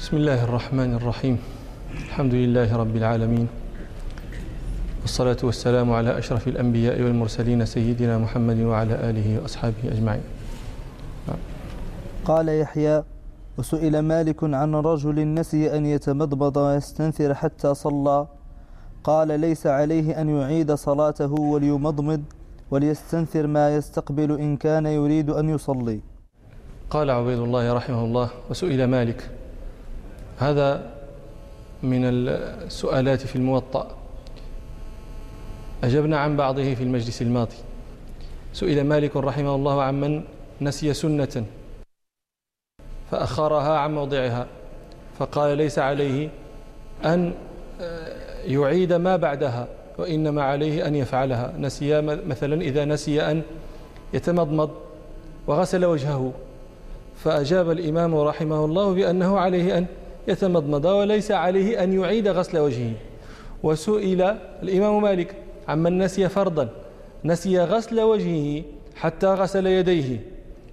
بسم الله الرحمن الرحيم. الحمد لله رب العالمين. والصلاة والسلام على أشرف الأنبياء والمرسلين سيدنا محمد وعلى آله وأصحابه أجمعين. قال يحيى وسئل مالك عن رجل نسي أن يتمضمض ويستنثر حتى صلى. قال ليس عليه أن يعيد صلاته وليمضمض وليستنثر ما يستقبل إن كان يريد أن يصلي. قال عبيد الله رحمه الله وسئل مالك هذا من السؤالات في الموطأ. أجبنا عن بعضه في المجلس الماضي. سئل مالك رحمه الله عمن نسي سنة فأخرها عن موضعها فقال ليس عليه أن يعيد ما بعدها وإنما عليه أن يفعلها. نسي مثلا إذا نسي أن يتمضمض وغسل وجهه فأجاب الإمام رحمه الله بأنه عليه أن يتمضمض وليس عليه أن يعيد غسل وجهه. وسئل الإمام مالك عمن نسي فرضا نسي غسل وجهه حتى غسل يديه.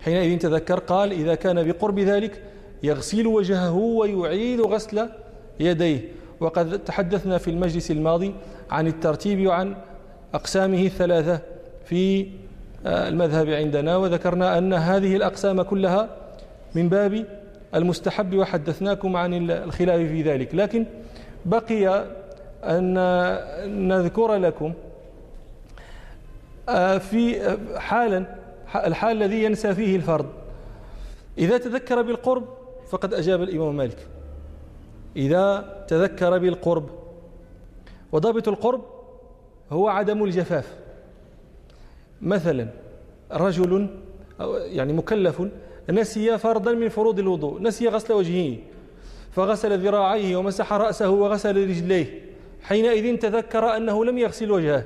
حينئذ تذكر قال إذا كان بقرب ذلك يغسل وجهه ويعيد غسل يديه. وقد تحدثنا في المجلس الماضي عن الترتيب وعن أقسامه الثلاثة في آه، المذهب عندنا وذكرنا أن هذه الأقسام كلها من باب المستحب وحدثناكم عن الخلاف في ذلك. لكن بقي أن نذكر لكم آه، في حالا الحال الذي ينسى فيه الفرض إذا تذكر بالقرب فقد أجاب الإمام مالك. إذا تذكر بالقرب وضابط القرب هو عدم الجفاف. مثلا رجل يعني مكلف نسي فرضا من فروض الوضوء نسي غسل وجهه فغسل ذراعيه ومسح رأسه وغسل رجليه. حينئذ تذكر أنه لم يغسل وجهه.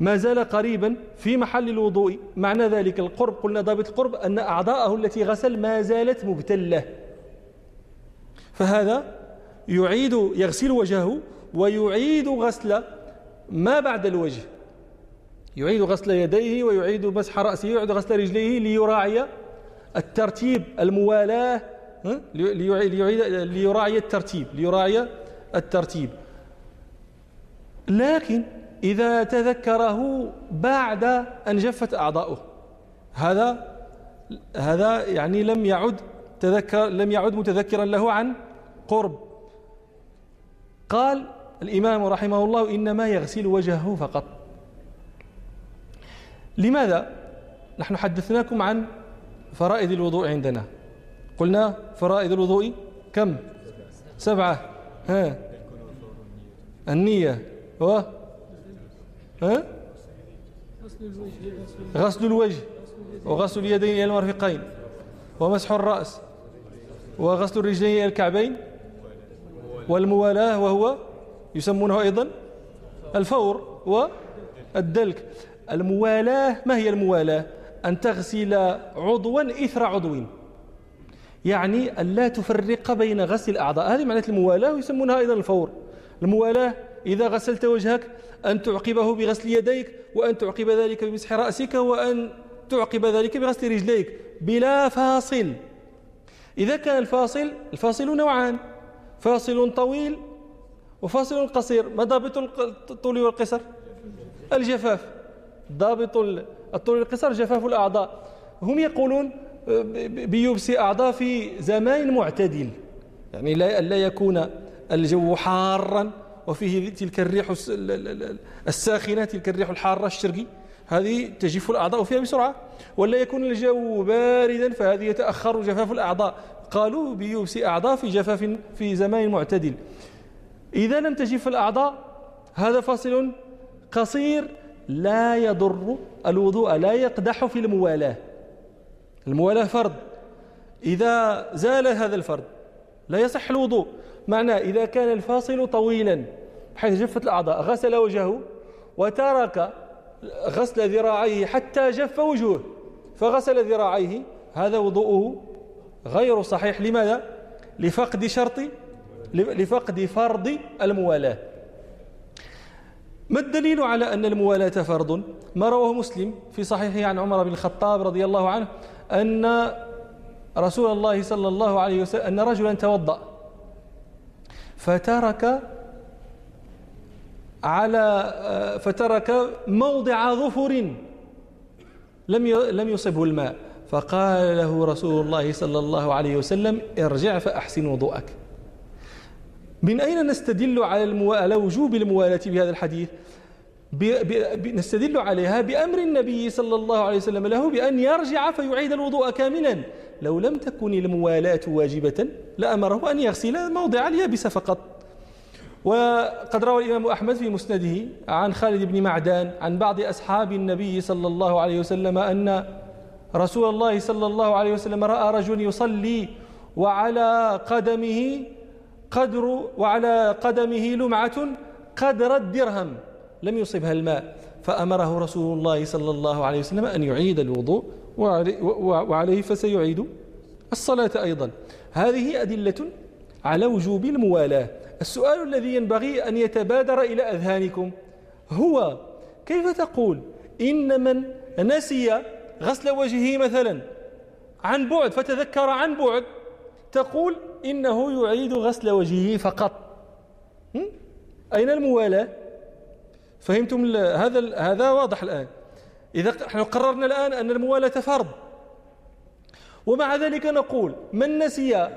ما زال قريبا في محل الوضوء. معنى ذلك القرب قلنا ضابط القرب أن أعضاءه التي غسل ما زالت مبتلة. فهذا يعيد يغسل وجهه ويعيد غسل ما بعد الوجه. يعيد غسل يديه ويعيد مسح رأسه ويعيد غسل رجليه ليراعي الترتيب الموالاة ليراعي الترتيب ليراعي الترتيب. لكن إذا تذكره بعد أن جفت أعضاؤه هذا هذا يعني لم يعد تذكر لم يعد متذكرا له عن قرب. قال الإمام رحمه الله إنما يغسل وجهه فقط. لماذا؟ نحن حدثناكم عن فرائض الوضوء عندنا. قلنا فرائض الوضوء كم؟ سبعة. ها؟ النية. و؟ ها؟ غسل الوجه. وغسل اليدين إلى المرفقين. ومسح الرأس. وغسل الرجلين إلى الكعبين. والموالاة وهو يسمونه أيضا الفور والدلك. الموالاة ما هي الموالاة؟ أن تغسل عضوا إثر عضو. يعني أن لا تفرق بين غسل الأعضاء. هذه معنى الموالاة ويسمونها أيضا الفور. الموالاة إذا غسلت وجهك أن تعقبه بغسل يديك وأن تعقب ذلك بمسح رأسك وأن تعقب ذلك بغسل رجليك. بلا فاصل. إذا كان الفاصل الفاصل نوعان. فاصل طويل وفاصل قصير. ما ضابط الطول والقصر؟ الجفاف. ضابط الطول والقصر جفاف الأعضاء. هم يقولون بيبسي أعضاء في زمان معتدل. يعني لا, لا يكون الجو حارا وفيه تلك الريح الساخنة تلك الريح الحارة الشرقي. هذه تجف الأعضاء فيها بسرعة. ولا يكون الجو باردا فهذه يتأخر جفاف الأعضاء. قالوا بيوبس أعضاء في جفاف في زمان معتدل. إذا لم تجف الأعضاء هذا فاصل قصير. لا يضر الوضوء لا يقدح في الموالاة. الموالاة فرض. إذا زال هذا الفرض لا يصح الوضوء. معناه إذا كان الفاصل طويلا حيث جفت الأعضاء غسل وجهه وترك غسل ذراعيه حتى جف وجهه فغسل ذراعيه هذا وضوءه غير صحيح. لماذا؟ لفقد شرط لفقد فرض الموالاة. ما الدليل على أن الموالاة فرض؟ ما رواه مسلم في صحيحه عن عمر بن الخطاب رضي الله عنه أن رسول الله صلى الله عليه وسلم أن رجلا توضأ فترك على فترك موضع ظفر لم لم يصبه الماء. فقال له رسول الله صلى الله عليه وسلم ارجع فأحسن وضوءك. من أين نستدل على. على وجوب الموالاة بهذا الحديث. نستدل عليها بأمر النبي صلى الله عليه وسلم له بأن يرجع فيعيد الوضوء كاملا لو لم تكن الموالاة واجبة لأمره أن يغسل موضع اليابس فقط وقد روى الإمام أحمد في مسنده عن خالد بن معدان عن بعض أصحاب النبي صلى الله عليه وسلم أن رسول الله صلى الله عليه وسلم رأى رجل يصلي وعلى قدمه قدر وعلى قدمه لمعة قدر الدرهم لم يصبها الماء. فأمره رسول الله صلى الله عليه وسلم أن يعيد الوضوء وعليه فسيعيد الصلاة أيضا. هذه أدلة على وجوب الموالاة. السؤال الذي ينبغي أن يتبادر إلى أذهانكم هو كيف تقول إن من نسي غسل وجهه مثلا عن بعد فتذكر عن بعد تقول إنه يعيد غسل وجهه فقط. أين الموالاة؟ فهمتم هذا هذا واضح الآن. إذا نحن قررنا الآن أن الموالاة فرض. ومع ذلك نقول من نسي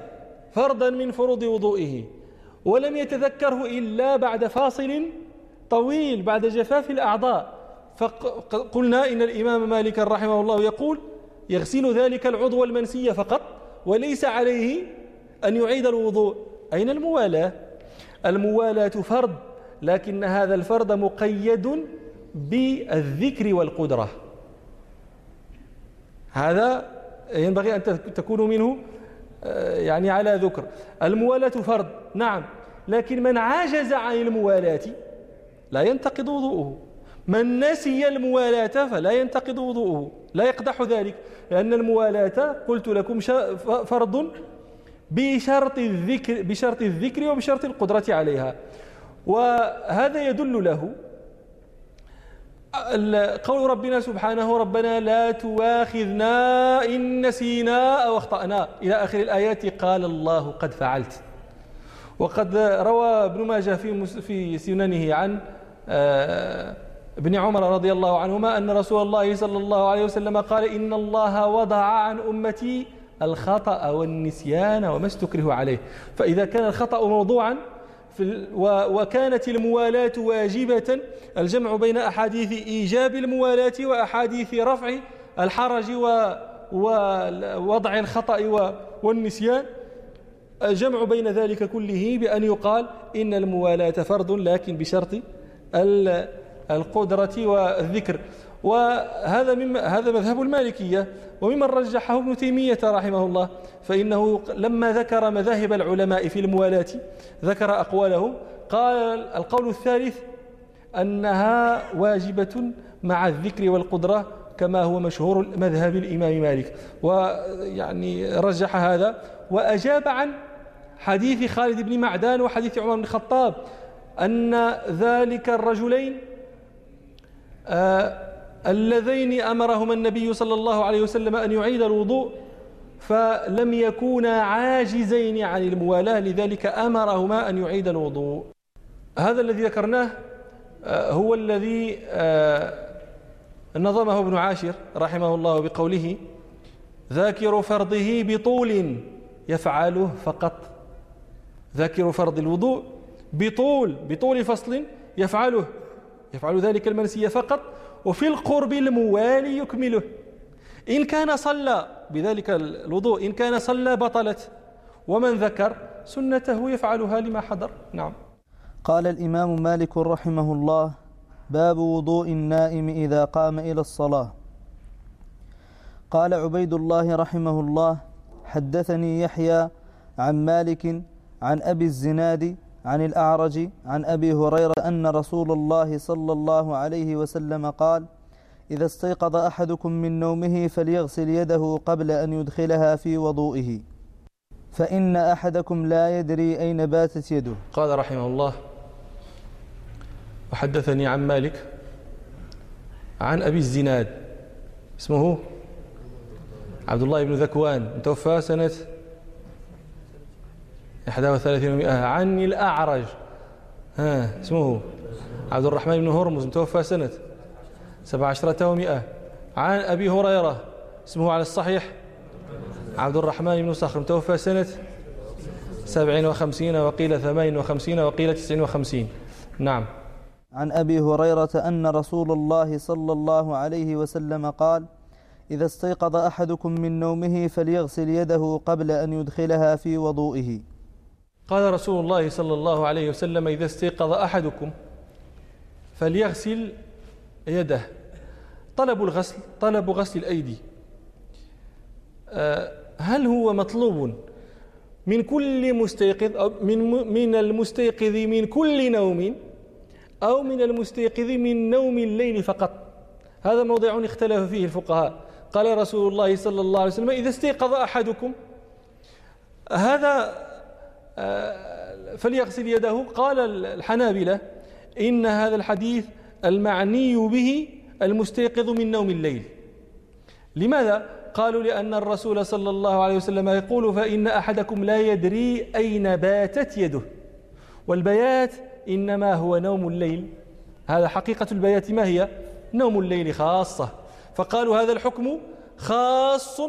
فرضا من فروض وضوئه ولم يتذكره إلا بعد فاصل طويل بعد جفاف الأعضاء فقلنا إن الإمام مالك رحمه الله يقول يغسل ذلك العضو المنسي فقط وليس عليه أن يعيد الوضوء. أين الموالاة؟ الموالاة فرض لكن هذا الفرض مقيد بالذكر والقدرة. هذا ينبغي أن تكونوا منه آه، يعني على ذكر. الموالاة فرض نعم. لكن من عجز عن الموالاة لا ينتقض وضوءه. من نسي الموالاة فلا ينتقض وضوءه لا يقدح ذلك. لأن الموالاة قلت لكم فرض بشرط الذكر بشرط الذكر وبشرط القدرة عليها. وهذا يدل له قول ربنا سبحانه ربنا لا تواخذنا إن نسينا أو أخطأنا. إلى آخر الآيات قال الله قد فعلت. وقد روى ابن ماجه في في سننه عن آه، ابن عمر رضي الله عنهما أن رسول الله صلى الله عليه وسلم قال إن الله وضع عن أمتي الخطأ والنسيان وما استكره عليه. فإذا كان الخطأ موضوعا وكانت الموالاة واجبة الجمع بين أحاديث إيجاب الموالاة وأحاديث رفع الحرج ووضع الخطأ والنسيان. الجمع بين ذلك كله بأن يقال إن الموالاة فرض لكن بشرط القدرة والذكر. وهذا مما هذا مذهب المالكية. وممن رجحه ابن تيمية رحمه الله فإنه لما ذكر مذاهب العلماء في الموالاة ذكر أقوالهم قال القول الثالث أنها واجبة مع الذكر والقدرة كما هو مشهور مذهب الإمام مالك. ويعني رجح هذا وأجاب عن حديث خالد بن معدان وحديث عمر بن الخطاب أن ذلك الرجلين آه اللذين أمرهما النبي صلى الله عليه وسلم أن يعيد الوضوء فلم يكونا عاجزين عن الموالاة لذلك أمرهما أن يعيد الوضوء. هذا الذي ذكرناه آه، هو الذي آه، نظمه ابن عاشر رحمه الله بقوله ذاكر فرضه بطول يفعله فقط. ذاكر فرض الوضوء بطول بطول فصل يفعله يفعل ذلك المنسي فقط وفي القرب الموالي يكمله. إن كان صلى بذلك الوضوء إن كان صلى بطلت. ومن ذكر سنته يفعلها لما حضر. نعم. قال الإمام مالك رحمه الله باب وضوء النائم إذا قام إلى الصلاة. قال عبيد الله رحمه الله حدثني يحيى عن مالك عن أبي الزناد عن الأعرج عن أبي هريرة أن رسول الله صلى الله عليه وسلم قال إذا استيقظ أحدكم من نومه فليغسل يده قبل أن يدخلها في وضوئه فإن أحدكم لا يدري أين باتت يده. قال رحمه الله وحدثني عن مالك عن أبي الزناد اسمه عبد الله بن ذكوان توفى سنة 31 عن الأعرج. ها اسمه عبد الرحمن بن هرمز متوفى سنة سبع عشرة ومئة. عن أبي هريرة اسمه على الصحيح عبد الرحمن بن صخر متوفى سنة سبع وخمسين وقيل ثمان وخمسين وقيل تسع وخمسين. نعم. عن أبي هريرة أن رسول الله صلى الله عليه وسلم قال إذا استيقظ أحدكم من نومه فليغسل يده قبل أن يدخلها في وضوئه. قال رسول الله صلى الله عليه وسلم إذا استيقظ أحدكم فليغسل يده. طلب الغسل طلب غسل الأيدي. آه، هل هو مطلوب من كل مستيقظ أو من من المستيقظ من كل نوم أو من المستيقظ من نوم الليل فقط؟ هذا موضع اختلف فيه الفقهاء. قال رسول الله صلى الله عليه وسلم إذا استيقظ أحدكم هذا فليغسل يده. قال الحنابلة إن هذا الحديث المعني به المستيقظ من نوم الليل. لماذا؟ قالوا لأن الرسول صلى الله عليه وسلم يقول فإن أحدكم لا يدري أين باتت يده. والبيات إنما هو نوم الليل. هذا حقيقة البيات ما هي؟ نوم الليل خاصة. فقالوا هذا الحكم خاص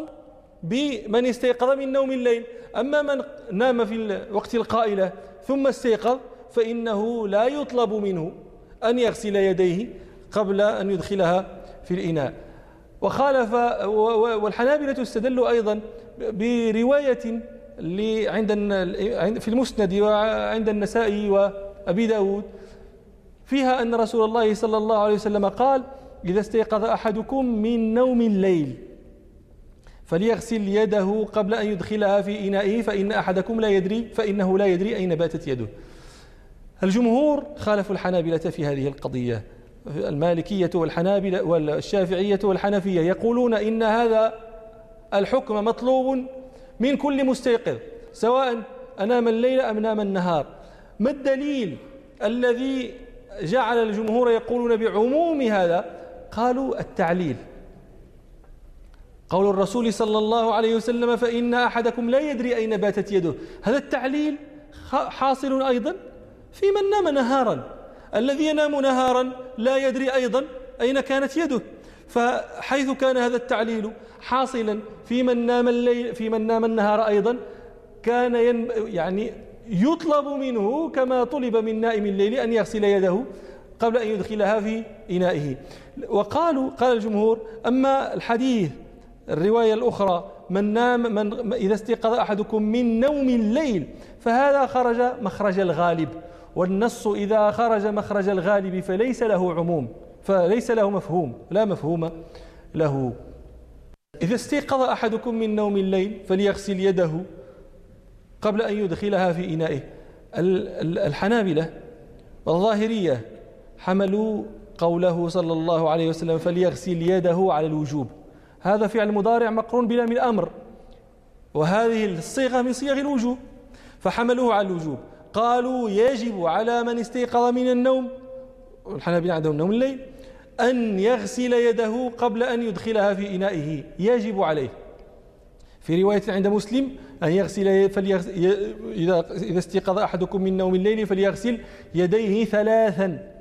بمن استيقظ من نوم الليل. أما من نام في الوقت القائلة ثم استيقظ فإنه لا يطلب منه أن يغسل يديه قبل أن يدخلها في الإناء. وخالف والحنابلة استدلوا أيضا برواية عند في المسند وعند النسائي وأبي داود فيها أن رسول الله صلى الله عليه وسلم قال إذا استيقظ أحدكم من نوم الليل فليغسل يده قبل أن يدخلها في إنائه فإن أحدكم لا يدري فإنه لا يدري أين باتت يده. الجمهور خالفوا الحنابلة في هذه القضية. المالكية والحنابلة والشافعية والحنفية يقولون إن هذا الحكم مطلوب من كل مستيقظ سواء أنام الليل أم نام النهار. ما الدليل الذي جعل الجمهور يقولون بعموم هذا؟ قالوا التعليل. قول الرسول صلى الله عليه وسلم فإن أحدكم لا يدري أين باتت يده. هذا التعليل حاصل أيضا في من نام نهارا. الذي ينام نهارا لا يدري أيضا أين كانت يده. فحيث كان هذا التعليل حاصلا في من نام الليل في من نام النهار أيضا كان ين يعني يطلب منه كما طلب من نائم الليل أن يغسل يده قبل أن يدخلها في إنائه. وقالوا قال الجمهور أما الحديث الرواية الأخرى من نام من إذا استيقظ أحدكم من نوم الليل فهذا خرج مخرج الغالب. والنص إذا خرج مخرج الغالب فليس له عموم فليس له مفهوم لا مفهوم له. إذا استيقظ أحدكم من نوم الليل فليغسل يده قبل أن يدخلها في إنائه. الحنابلة والظاهرية حملوا قوله صلى الله عليه وسلم فليغسل يده على الوجوب. هذا فعل مضارع مقرون بلام الأمر وهذه الصيغة من صيغ الوجوب فحملوه على الوجوب. قالوا يجب على من استيقظ من النوم الحنابلة عندهم نوم الليل أن يغسل يده قبل أن يدخلها في إنائه. يجب عليه. في رواية عند مسلم أن يغسل فليغسل إذا استيقظ أحدكم من نوم الليل فليغسل يديه ثلاثا.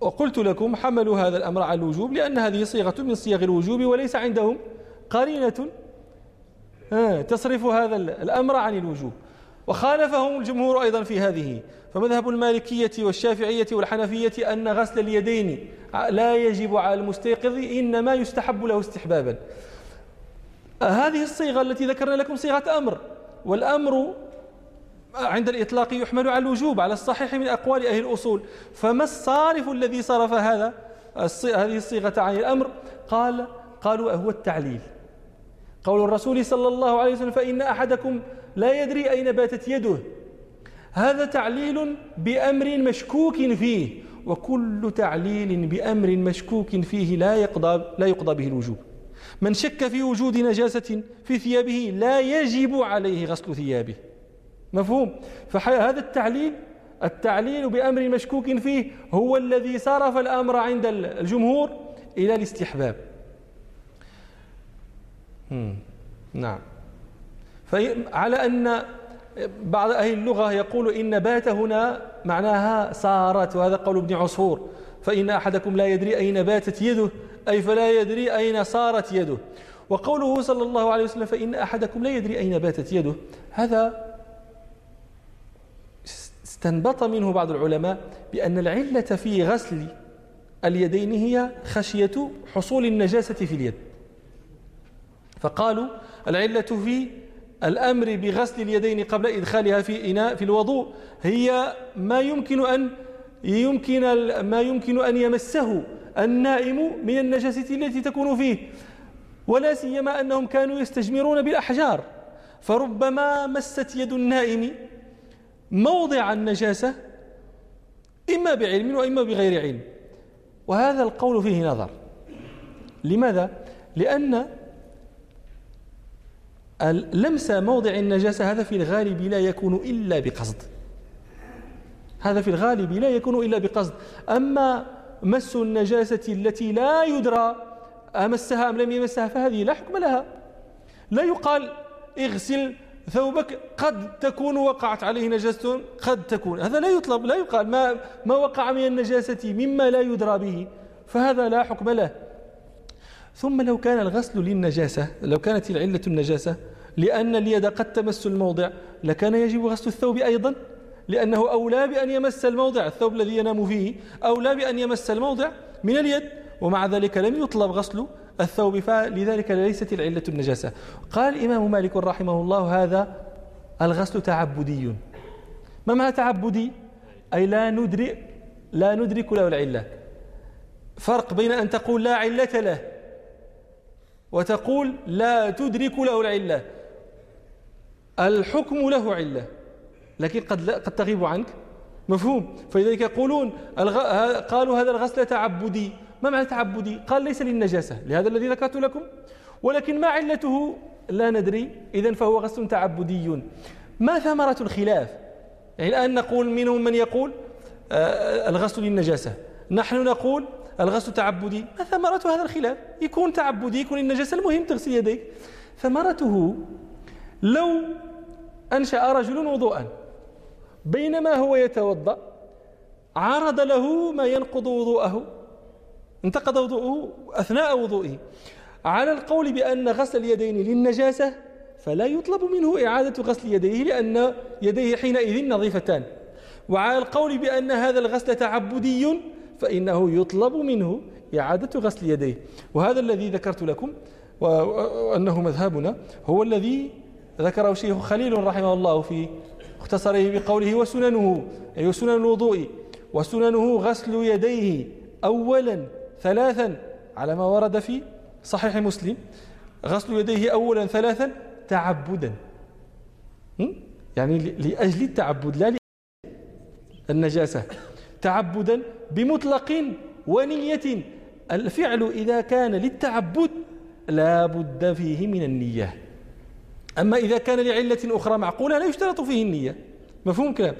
وقلت لكم حملوا هذا الأمر على الوجوب لأن هذه صيغة من صيغ الوجوب وليس عندهم قرينة تصرف هذا الأمر عن الوجوب. وخالفهم الجمهور أيضا في هذه. فمذهب المالكية والشافعية والحنفية أن غسل اليدين لا يجب على المستيقظ إنما يستحب له استحبابا. هذه الصيغة التي ذكرنا لكم صيغة أمر والأمر عند الإطلاق يحمل على الوجوب على الصحيح من أقوال أهل الأصول. فما الصارف الذي صرف هذا؟ هذه الصيغة عن الأمر. قال قالوا هو التعليل. قول الرسول صلى الله عليه وسلم فإن أحدكم لا يدري أين باتت يده. هذا تعليل بأمر مشكوك فيه وكل تعليل بأمر مشكوك فيه لا يقضى لا يقضى به الوجوب. من شك في وجود نجاسة في ثيابه لا يجب عليه غسل ثيابه. مفهوم. فهذا التعليل التعليل بأمر مشكوك فيه هو الذي صرف الأمر عند الجمهور إلى الاستحباب. نعم. فعلى أن بعض أهل اللغة يقول إن بات هنا معناها صارت وهذا قول ابن عصفور. فإن أحدكم لا يدري أين باتت يده أي فلا يدري أين صارت يده. وقوله صلى الله عليه وسلم فإن أحدكم لا يدري أين باتت يده هذا استنبط منه بعض العلماء بأن العلة في غسل اليدين هي خشية حصول النجاسة في اليد. فقالوا العلة في الأمر بغسل اليدين قبل إدخالها في إناء في الوضوء هي ما يمكن أن يمكن ما يمكن أن يمسه النائم من النجاسة التي تكون فيه ولا سيما أنهم كانوا يستجمرون بالأحجار. فربما مست يد النائم موضع النجاسة إما بعلم وإما بغير علم. وهذا القول فيه نظر. لماذا؟ لأن لمس موضع النجاسة هذا في الغالب لا يكون إلا بقصد. هذا في الغالب لا يكون إلا بقصد. أما مس النجاسة التي لا يدرى أمسها أم لم يمسها فهذه لا حكم لها. لا يقال اغسل ثوبك قد تكون وقعت عليه نجاسة قد تكون. هذا لا يطلب لا يقال. ما, ما وقع من النجاسة مما لا يدرى به. فهذا لا حكم له. ثم لو كان الغسل للنجاسة لو كانت العلة النجاسة لأن اليد قد تمس الموضع لكان يجب غسل الثوب أيضا. لأنه أولى بأن يمس الموضع الثوب الذي ينام فيه أولى بأن يمس الموضع من اليد. ومع ذلك لم يطلب غسل الثوب فلذلك ليست العلة النجاسة. قال الإمام مالك رحمه الله هذا الغسل تعبدي. ما معنى تعبدي؟ أي لا ندرك لا ندرك له العلة. فرق بين أن تقول لا علة له وتقول لا تدرك له العلة. الحكم له علة لكن قد قد تغيب عنك. مفهوم؟ فلذلك يقولون قالوا هذا الغسل تعبدي. ما معنى تعبدي قال ليس للنجاسة. لهذا الذي ذكرت لكم. ولكن ما علته لا ندري. إذا فهو غسل تعبدي. ما ثمرة الخلاف؟ يعني الآن نقول منهم من يقول آه، الغسل للنجاسة. نحن نقول الغسل تعبدي. ما ثمرة هذا الخلاف؟ يكون تعبدي يكون النجاسة المهم. تغسل يديك. ثمرته لو أنشأ رجل وضوءا بينما هو يتوضأ عرض له ما ينقض وضوءه. انتقض وضوءه أثناء وضوئه. على القول بأن غسل اليدين للنجاسة فلا يطلب منه إعادة غسل يديه لأن يديه حينئذ نظيفتان. وعلى القول بأن هذا الغسل تعبدي فإنه يطلب منه إعادة غسل يديه. وهذا الذي ذكرت لكم وأنه مذهبنا هو الذي ذكره الشيخ خليل رحمه الله في اختصره بقوله وسننه أي سنن الوضوء وسننه غسل يديه أولا ثلاثا على ما ورد في صحيح مسلم. غسل يديه أولا ثلاثا تعبدا. يعني لأجل التعبد لا النجاسة. تعبدا بمطلق ونية. الفعل إذا كان للتعبد لا بد فيه من النية. أما إذا كان لعلة أخرى معقولة لا يشترط فيه النية. مفهوم كلام.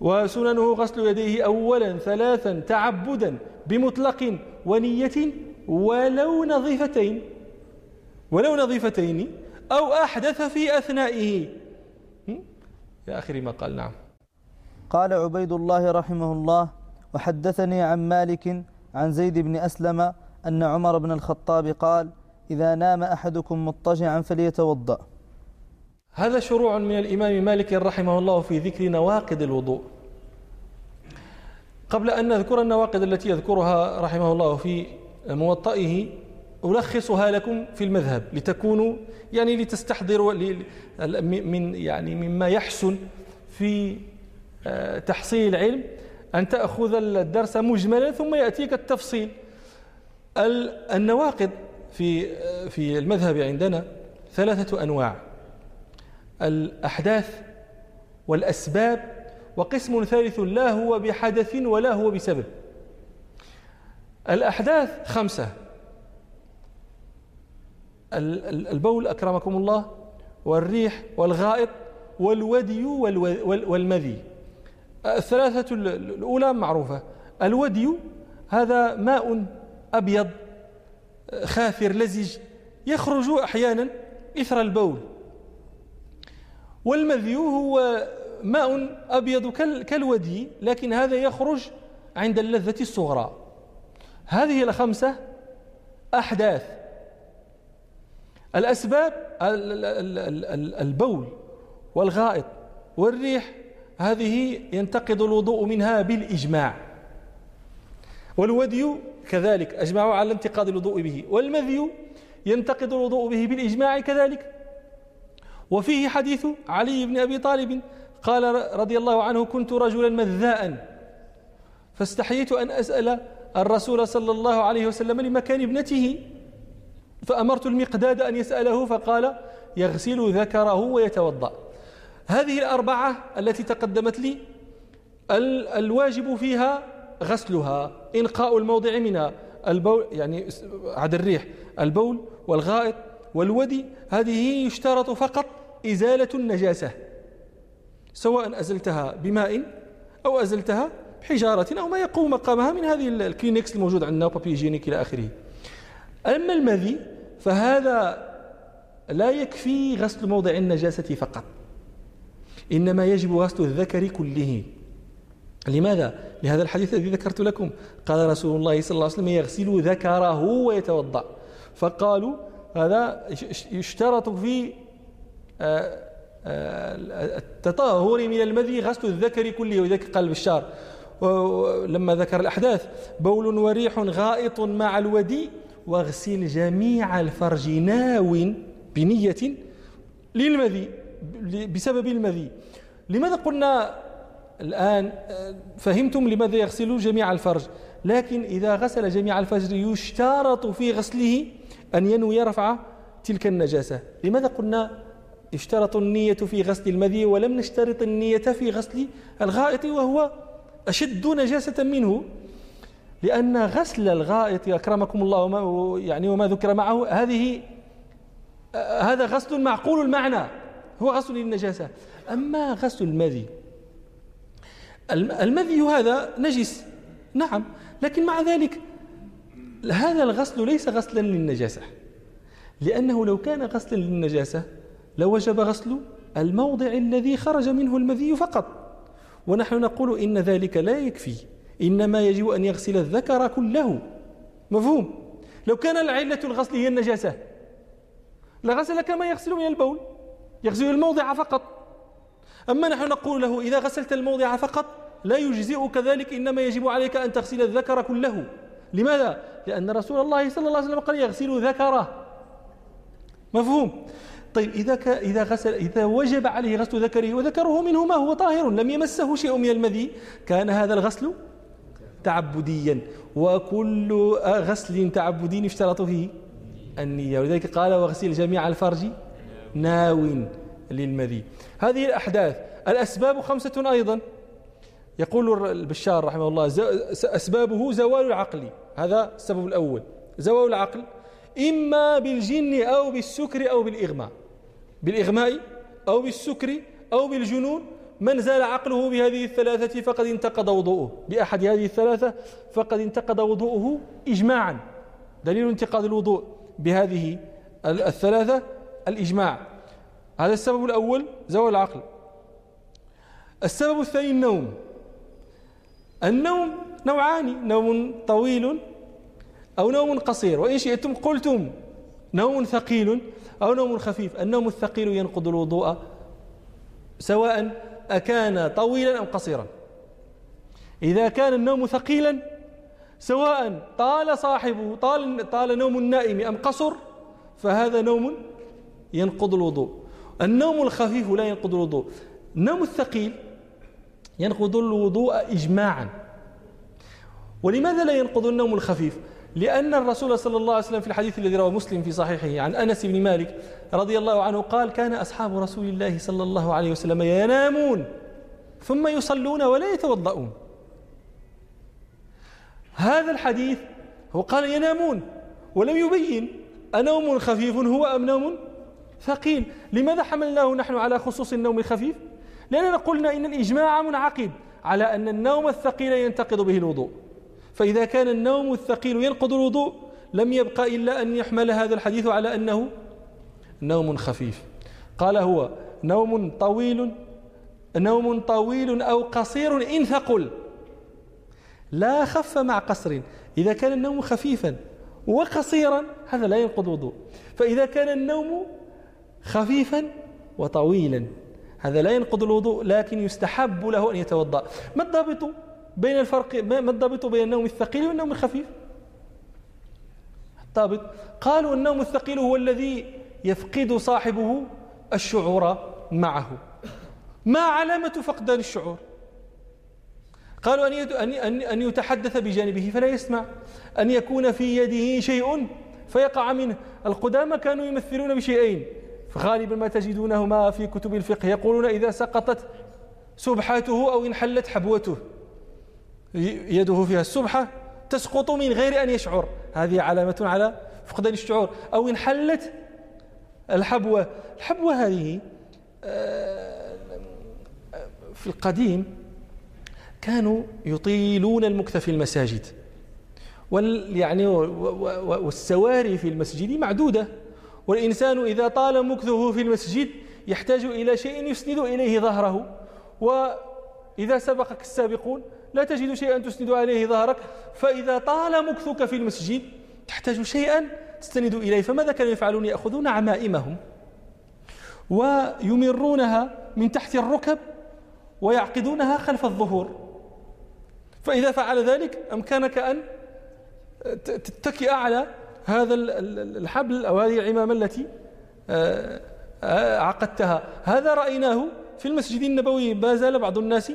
وسننه غسل يديه أولا ثلاثا تعبدا بمطلق ونية ولو نظيفتين ولو نظيفتين أو أحدث في أثنائه. يا آخر ما قال نعم. قال عبيد الله رحمه الله وحدثني عن مالك عن زيد بن أسلم أن عمر بن الخطاب قال إذا نام أحدكم مضطجعا فليتوضأ. هذا شروع من الإمام مالك رحمه الله في ذكر نواقض الوضوء. قبل أن نذكر النواقض التي يذكرها رحمه الله في موطئه ألخصها لكم في المذهب لتكونوا يعني لتستحضروا من يعني مما يحسن في آه، تحصيل العلم أن تأخذ الدرس مجملا ثم يأتيك التفصيل. النواقض في آه، في المذهب عندنا ثلاثة أنواع. الأحداث والأسباب وقسم ثالث لا هو بحدث ولا هو بسبب. الأحداث خمسة. البول أكرمكم الله والريح والغائط والودي والمذي. الثلاثة الأولى معروفة. الودي هذا ماء أبيض خاثر لزج يخرج أحيانا إثر البول. والمذي هو ماء أبيض كالودي لكن هذا يخرج عند اللذة الصغرى. هذه الخمسة أحداث. الأسباب البول والغائط والريح هذه ينتقض الوضوء منها بالإجماع. والودي كذلك أجمعوا على انتقاض الوضوء به. والمذي ينتقض الوضوء به بالإجماع كذلك. وفيه حديث علي بن أبي طالب قال رضي الله عنه كنت رجلا مذاء فاستحييت أن أسأل الرسول صلى الله عليه وسلم لمكان ابنته فأمرت المقداد أن يسأله فقال يغسل ذكره ويتوضأ. هذه الأربعة التي تقدمت لي الواجب فيها غسلها إنقاء الموضع منها البول يعني عد الريح البول والغائط والودي هذه يشترط فقط إزالة النجاسة. سواء أزلتها بماء أو أزلتها بحجارة أو ما يقوم مقامها من هذه الكلينكس الموجود عندنا و papier hygiénique إلى آخره. أما المذي فهذا لا يكفي غسل موضع النجاسة فقط إنما يجب غسل الذكر كله. لماذا؟ لهذا الحديث الذي ذكرت لكم. قال رسول الله صلى الله عليه وسلم يغسل ذكره ويتوضأ. فقالوا هذا يشترط في آه، التطهر من المذي غسل الذكر كله وذلك قال بشار لما ذكر الأحداث بول وريح غائط مع الودي واغسل جميع الفرج ناو بنية للمذي بسبب المذي. لماذا قلنا الآن فهمتم لماذا يغسل جميع الفرج؟ لكن إذا غسل جميع الفرج يشترط في غسله أن ينوي رفع تلك النجاسة. لماذا قلنا اشترط النية في غسل المذي ولم نشترط النية في غسل الغائط وهو أشد نجاسة منه لأن غسل الغائط أكرمكم الله وما يعني وما ذكر معه هذه هذا غسل معقول المعنى هو غسل للنجاسة أما غسل المذي المذي هذا نجس نعم لكن مع ذلك هذا الغسل ليس غسلا للنجاسة لأنه لو كان غسلا للنجاسة لوجب غسل الموضع الذي خرج منه المذي فقط. ونحن نقول إن ذلك لا يكفي. إنما يجب أن يغسل الذكر كله. مفهوم؟ لو كان العلة الغسل هي النجاسة. لغسل كما يغسل من البول. يغسل الموضع فقط. أما نحن نقول له إذا غسلت الموضع فقط لا يجزئك ذلك إنما يجب عليك أن تغسل الذكر كله. لماذا؟ لأن رسول الله صلى الله عليه وسلم قال يغسل ذكره. مفهوم؟ طيب إذا ك... إذا غسل إذا وجب عليه غسل ذكره وذكره منه ما هو طاهر لم يمسه شيء من المذي. كان هذا الغسل تعبديا وكل غسل تعبدي يشترط فيه النية. ولذلك قال واغسل جميع الفرج ناو للمذي. هذه الأحداث الأسباب خمسة أيضا. يقول البشار رحمه الله أسبابه زوال العقل. هذا السبب الأول زوال العقل إما بالجن أو بالسكر أو بالإغماء. بالإغماء أو بالسكر أو بالجنون من زال عقله بهذه الثلاثة فقد انتقض وضوءه. بأحد هذه الثلاثة فقد انتقض وضوءه إجماعا. دليل انتقاد الوضوء بهذه الثلاثة الإجماع. هذا السبب الأول زوال العقل. السبب الثاني النوم. النوم نوعان نوم طويل أو نوم قصير. وإن شئتم قلتم نوم ثقيل أو نوم خفيف. النوم الثقيل ينقض الوضوء سواء أكان طويلا أم قصيرا. إذا كان النوم ثقيلا سواء طال صاحبه طال, طال نوم النائم أم قصر فهذا نوم ينقض الوضوء. النوم الخفيف لا ينقض الوضوء. النوم الثقيل ينقض الوضوء إجماعا. ولماذا لا ينقض النوم الخفيف؟ لأن الرسول صلى الله عليه وسلم في الحديث الذي رواه مسلم في صحيحه عن أنس بن مالك رضي الله عنه قال كان أصحاب رسول الله صلى الله عليه وسلم ينامون ثم يصلون ولا يتوضؤون. هذا الحديث هو قال ينامون ولم يبين أنوم خفيف هو أم نوم ثقيل. لماذا حملناه نحن على خصوص النوم الخفيف؟ لأننا قلنا إن الإجماع منعقد على أن النوم الثقيل ينتقض به الوضوء. فإذا كان النوم الثقيل ينقض الوضوء لم يبقى إلا أن يحمل هذا الحديث على أنه نوم خفيف. قال هو نوم طويل نوم طويل أو قصير إن ثقل. لا خف مع قصر. إذا كان النوم خفيفا وقصيرا هذا لا ينقض وضوء فإذا كان النوم خفيفا وطويلا هذا لا ينقض الوضوء لكن يستحب له أن يتوضأ. ما الضابط؟ بين الفرق ما الضابط بين النوم الثقيل والنوم الخفيف؟ الضابط قالوا النوم الثقيل هو الذي يفقد صاحبه الشعور معه. ما علامة فقدان الشعور؟ قالوا أن أن أن يتحدث بجانبه فلا يسمع. أن يكون في يده شيء فيقع منه. القدامى كانوا يمثلون بشيئين. فغالبا ما تجدونهما في كتب الفقه يقولون إذا سقطت سبحته أو انحلت حبوته. يده فيها السبحة تسقط من غير أن يشعر. هذه علامة على فقدان الشعور. أو انحلت الحبوة. الحبوة هذه آه، في القديم كانوا يطيلون المكث في المساجد. وال يعني والسواري في المسجد معدودة. والإنسان إذا طال مكثه في المسجد يحتاج إلى شيء يسند إليه ظهره. وإذا سبقك السابقون لا تجد شيئا تسند عليه ظهرك فإذا طال مكثك في المسجد تحتاج شيئا تستند إليه فماذا كانوا يفعلون؟ يأخذون عمائمهم ويمرونها من تحت الركب ويعقدونها خلف الظهور. فإذا فعل ذلك أمكنك أن تتكئ على هذا الحبل أو هذه العمامة التي آه، آه، عقدتها. هذا رأيناه في المسجد النبوي. ما زال بعض الناس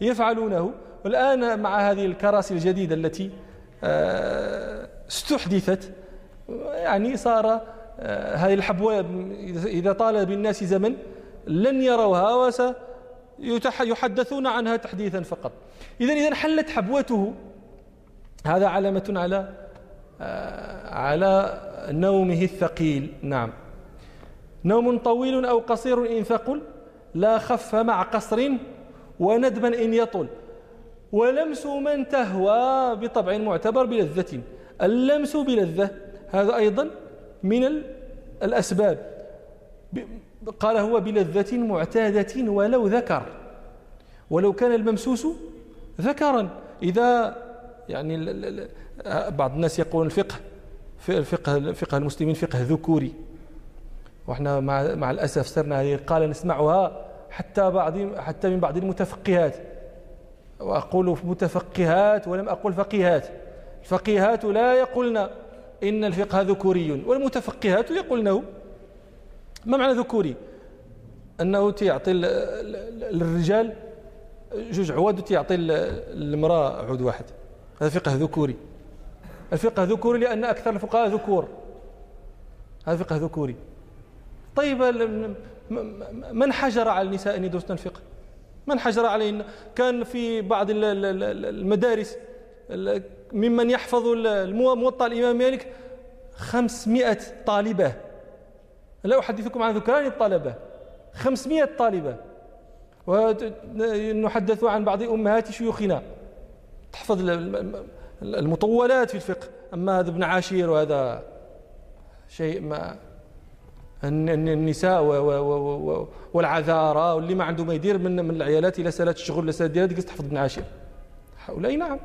يفعلونه. والآن مع هذه الكراسي الجديدة التي آه، استحدثت يعني صار هذه الحبوة إذا طال بالناس زمن لن يروها وسيحدثون عنها تحديثا فقط. إذا إذا حلت حبوته. هذا علامة على آه، على نومه الثقيل. نعم. نوم طويل أو قصير إن ثقل لا خف مع قصر وندبا إن يطل. ولمس من تهوى بطبع معتبر بلذة. اللمس بلذة هذا أيضا من الأسباب. قال هو بلذة معتادة ولو ذكر. ولو كان الممسوس ذكرا. إذا يعني بعض الناس يقولون الفقه فقه فقه المسلمين فقه ذكوري. وإحنا مع مع الأسف صرنا هذه قال نسمعها حتى بعض حتى من بعض المتفقهات. وأقول متفقهات ولم أقل فقيهات. الفقيهات لا يقولن إن الفقه ذكوري والمتفقهات يقولن ما معنى ذكوري؟ أنه تعطي للرجال جوج عواد وتعطي المرأة عود واحد. هذا فقه ذكوري. الفقه ذكوري لأن أكثر الفقهاء ذكور. هذا فقه ذكوري. طيب من حجر على النساء أن يدرسن الفقه؟ من حجر عليهن؟ كان في بعض المدارس ممن يحفظ الموطأ الإمام مالك خمسمائة طالبة. لا أحدثكم عن ذكران الطلبة. خمسمائة طالبة. ونحدث عن بعض أمهات شيوخنا. تحفظ المطولات في الفقه. أما هذا ابن عاشير وهذا شيء ما النساء والعذارى واللي ما عنده ما يدير من من العيالات إلى سالات الشغل لسالات ديالها تجلس تحفظ ابن عاشير هؤلاء نعم.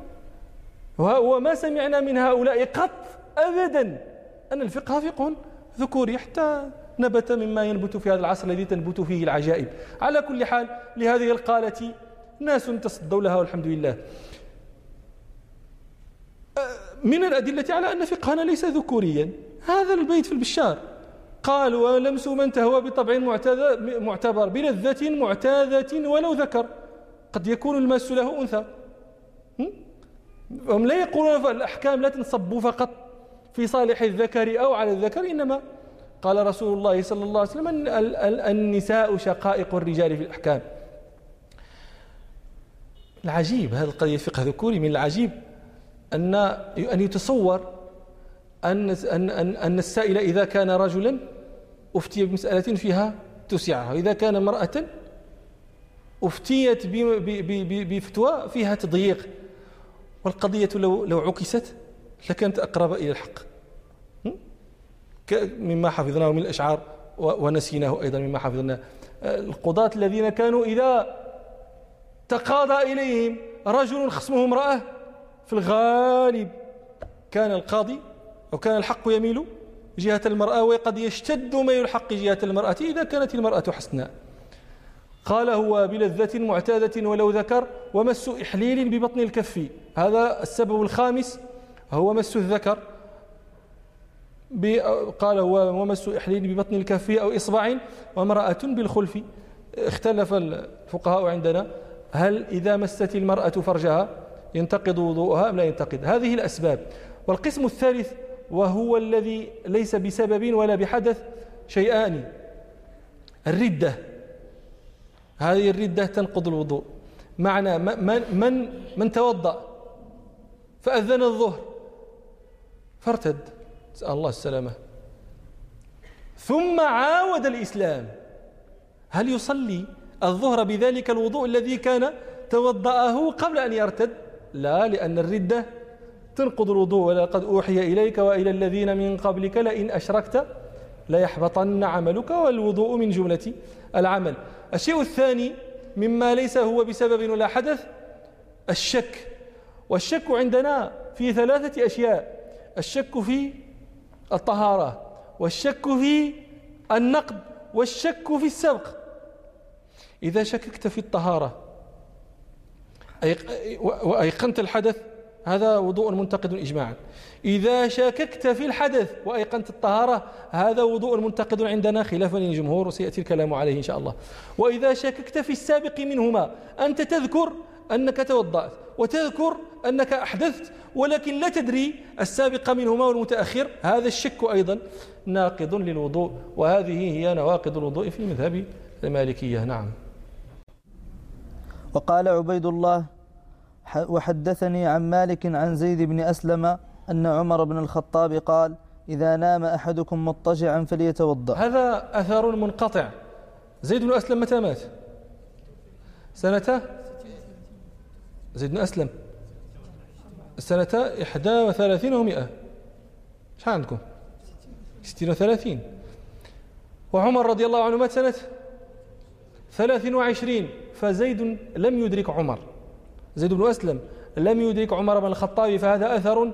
وما سمعنا من هؤلاء قط ابدا. أن الفقه فقه ذكوري حتى نبت مما ينبت في هذا العصر الذي تنبت فيه العجائب. على كل حال لهذه القالة ناس تصدوا لها والحمد لله. من الأدلة على أن فقهنا ليس ذكوريا. هذا البيت في البشار. قال ولمس من تهوى بطبع معتبر بلذة معتادة ولو ذكر. قد يكون الماس له أنثى. هم؟ لا يقولون الأحكام لا تنصب فقط في صالح الذكر أو على الذكر إنما قال رسول الله صلى الله عليه وسلم النساء شقائق الرجال في الأحكام. العجيب هذا القضية فقه ذكوري من العجيب أن أن يتصور أن أن أن, أن السائل إذا كان رجلا أفتي بمسألة فيها تسعها. إذا كان امرأة أفتيت بفتوى فيها تضييق. والقضية لو لو عكست لكانت أقرب إلى الحق. مما حفظناه من الأشعار ونسيناه أيضا مما حفظناه القضاة الذين كانوا إذا تقاضى إليهم رجل خصمه امرأة في الغالب كان القاضي أو كان الحق يميل جهة المرأة وقد يشتد ميل الحق جهة المرأة إذا كانت المرأة حسناء. قال هو بلذة معتادة ولو ذكر ومس إحليل ببطن الكف. هذا السبب الخامس هو مس الذكر. قال هو ومس إحليل ببطن الكف أو إصبع وامرأة بالخلف. اختلف الفقهاء عندنا هل إذا مست المرأة فرجها ينتقض وضوءها أم لا ينتقض؟ هذه الأسباب. والقسم الثالث وهو الذي ليس بسبب ولا بحدث شيئان. الردة. هذه الردة تنقض الوضوء. معنى من من من توضأ فأذن الظهر. فارتد. نسأل الله السلامة. ثم عاود الإسلام. هل يصلي الظهر بذلك الوضوء الذي كان توضأه قبل أن يرتد؟ لا لأن الردة تنقض الوضوء ولقد أوحي إليك وإلى الذين من قبلك لئن أشركت ليحبطن عملك والوضوء من جملة العمل. الشيء الثاني مما ليس هو بسبب ولا حدث الشك. والشك عندنا في ثلاثة أشياء. الشك في الطهارة والشك في النقد والشك في السبق. إذا شككت في الطهارة وأيقنت الحدث هذا وضوء منتقد إجماعا. إذا شككت في الحدث وأيقنت الطهارة هذا وضوء منتقد عندنا خلافا للجمهور وسيأتي الكلام عليه إن شاء الله. وإذا شككت في السابق منهما أنت تذكر أنك توضأت وتذكر أنك أحدثت ولكن لا تدري السابق منهما والمتأخر. هذا الشك أيضا ناقض للوضوء وهذه هي نواقض الوضوء في مذهب المالكية. نعم. وقال عبيد الله وحدثني عن مالك عن زيد بن أسلم أن عمر بن الخطاب قال إذا نام أحدكم مضطجعا فليتوضأ. هذا أثر منقطع. زيد بن أسلم متى مات؟ سنة زيد بن أسلم. سنة إحدى وثلاثين ومئة. شو عندكم؟ ستين وثلاثين. وعمر رضي الله عنه مات سنة ثلاث وعشرين. فزيد لم يدرك عمر. زيد بن أسلم لم يدرك عمر بن الخطاب فهذا أثر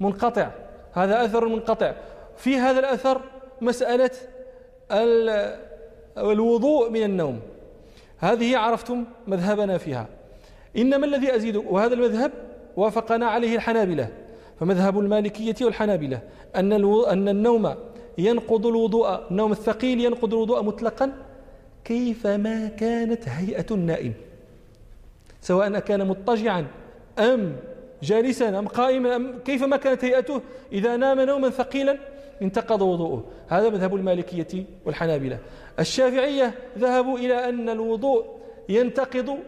منقطع. هذا أثر منقطع. في هذا الأثر مسألة الوضوء من النوم. هذه عرفتم مذهبنا فيها. إنما الذي أزيد وهذا المذهب وافقنا عليه الحنابلة. فمذهب المالكية والحنابلة أن أن النوم ينقض الوضوء النوم الثقيل ينقض الوضوء مطلقا. كيفما كانت هيئة النائم. سواء كان مضطجعا أم جالسا أم قائما أم كيفما كانت هيئته إذا نام نوما ثقيلا انتقض وضوءه. هذا مذهب المالكية والحنابلة. الشافعية ذهبوا إلى أن الوضوء ينتقض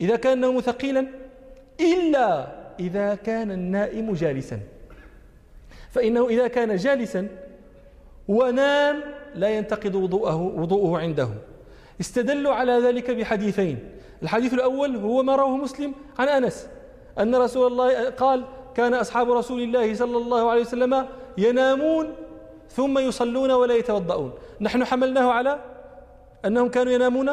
إذا كان النوم ثقيلا إلا إذا كان النائم جالسا. فإنه إذا كان جالسا ونام لا ينتقض وضوءه, وضوءه عنده. استدلوا على ذلك بحديثين. الحديث الأول هو ما رواه مسلم عن أنس أن رسول الله قال كان أصحاب رسول الله صلى الله عليه وسلم ينامون ثم يصلون ولا يتوضؤون. نحن حملناه على أنهم كانوا ينامون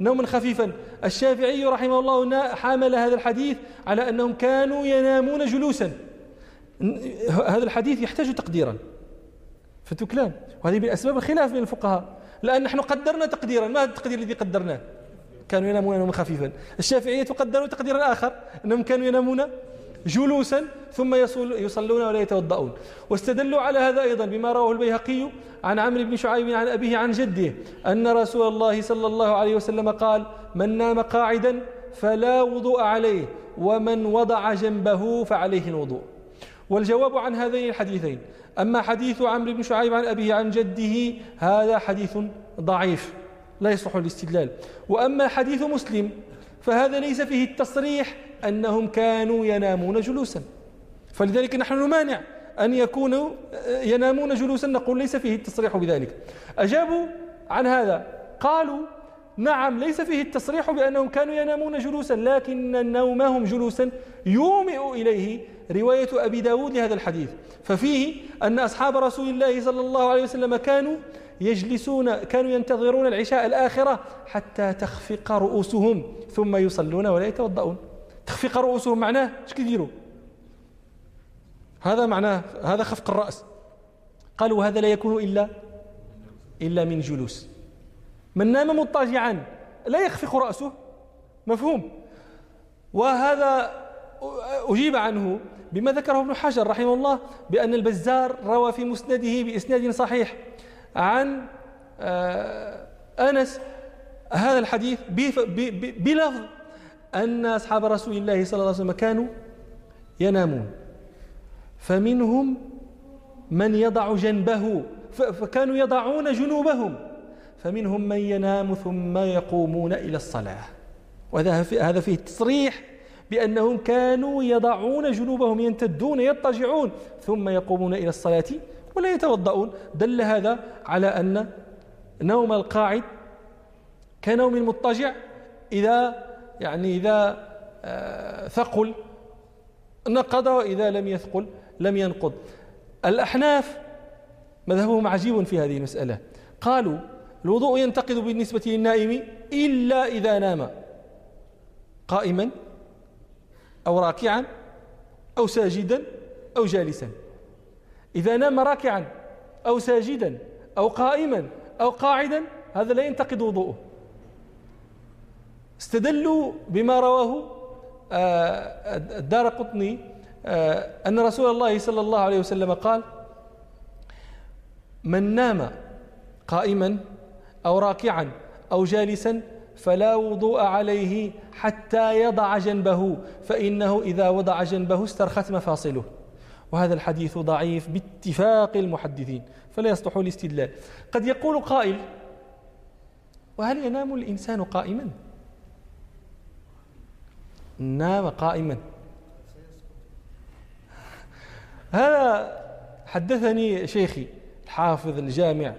نوما خفيفا. الشافعي رحمه الله حامل هذا الحديث على أنهم كانوا ينامون جلوسا. هذا الحديث يحتاج تقديرا. فتكلام وهذه من أسباب الخلاف بين الفقهاء لأن نحن قدرنا تقديرا. ما التقدير الذي قدرناه؟ كانوا ينامون نوما خفيفا. الشافعية تقدروا تقديرا آخر أنهم كانوا ينامون جلوسا ثم يصلون ولا يتوضؤون. واستدلوا على هذا أيضا بما رواه البيهقي عن عمرو بن شعيب عن أبيه عن جده أن رسول الله صلى الله عليه وسلم قال من نام قاعدا فلا وضوء عليه ومن وضع جنبه فعليه الوضوء. والجواب عن هذين الحديثين. أما حديث عمرو بن شعيب عن أبيه عن جده هذا حديث ضعيف. لا يصح الاستدلال. وأما حديث مسلم فهذا ليس فيه التصريح أنهم كانوا ينامون جلوسا. فلذلك نحن نمانع أن يكونوا ينامون جلوسا نقول ليس فيه التصريح بذلك. أجابوا عن هذا قالوا نعم ليس فيه التصريح بأنهم كانوا ينامون جلوسا لكن نومهم جلوسا. يومئ إليه رواية أبي داود لهذا الحديث. ففيه أن أصحاب رسول الله صلى الله عليه وسلم كانوا يجلسون كانوا ينتظرون العشاء الآخرة حتى تخفق رؤوسهم ثم يصلون ولا يتوضؤون. تخفق رؤوسهم معناه إيش كيديروا هذا معناه هذا خفق الرأس. قالوا هذا لا يكون إلا إلا من جلوس. من نام مضطجعا لا يخفق رأسه. مفهوم؟ وهذا أجيب عنه بما ذكره ابن حجر رحمه الله بأن البزار روى في مسنده بإسناد صحيح. عن آه، أنس. هذا الحديث بلفظ أن أصحاب رسول الله صلى الله عليه وسلم كانوا ينامون. فمنهم من يضع جنبه فكانوا يضعون جنوبهم. فمنهم من ينام ثم يقومون إلى الصلاة. وهذا هذا فيه تصريح بأنهم كانوا يضعون جنوبهم ينتدون يضطجعون ثم يقومون إلى الصلاة ولا يتوضؤون. دل هذا على أن نوم القاعد كنوم المضطجع. إذا يعني إذا آه، ثقل نقض وإذا لم يثقل لم ينقض. الأحناف مذهبهم عجيب في هذه المسألة. قالوا الوضوء ينتقد بالنسبة للنائم إلا إذا نام قائما أو راكعا أو ساجدا أو جالسا. إذا نام راكعا أو ساجدا أو قائما أو قاعدا هذا لا ينتقد وضوءه. استدلوا بما رواه آه، الدار قطني آه، أن رسول الله صلى الله عليه وسلم قال من نام قائما أو راكعا أو جالسا فلا وضوء عليه حتى يضع جنبه فإنه إذا وضع جنبه استرخت مفاصله. وهذا الحديث ضعيف باتفاق المحدثين فلا يصلح الاستدلال. قد يقول قائل وهل ينام الإنسان قائما؟ نام قائما. هذا حدثني شيخي الحافظ الجامع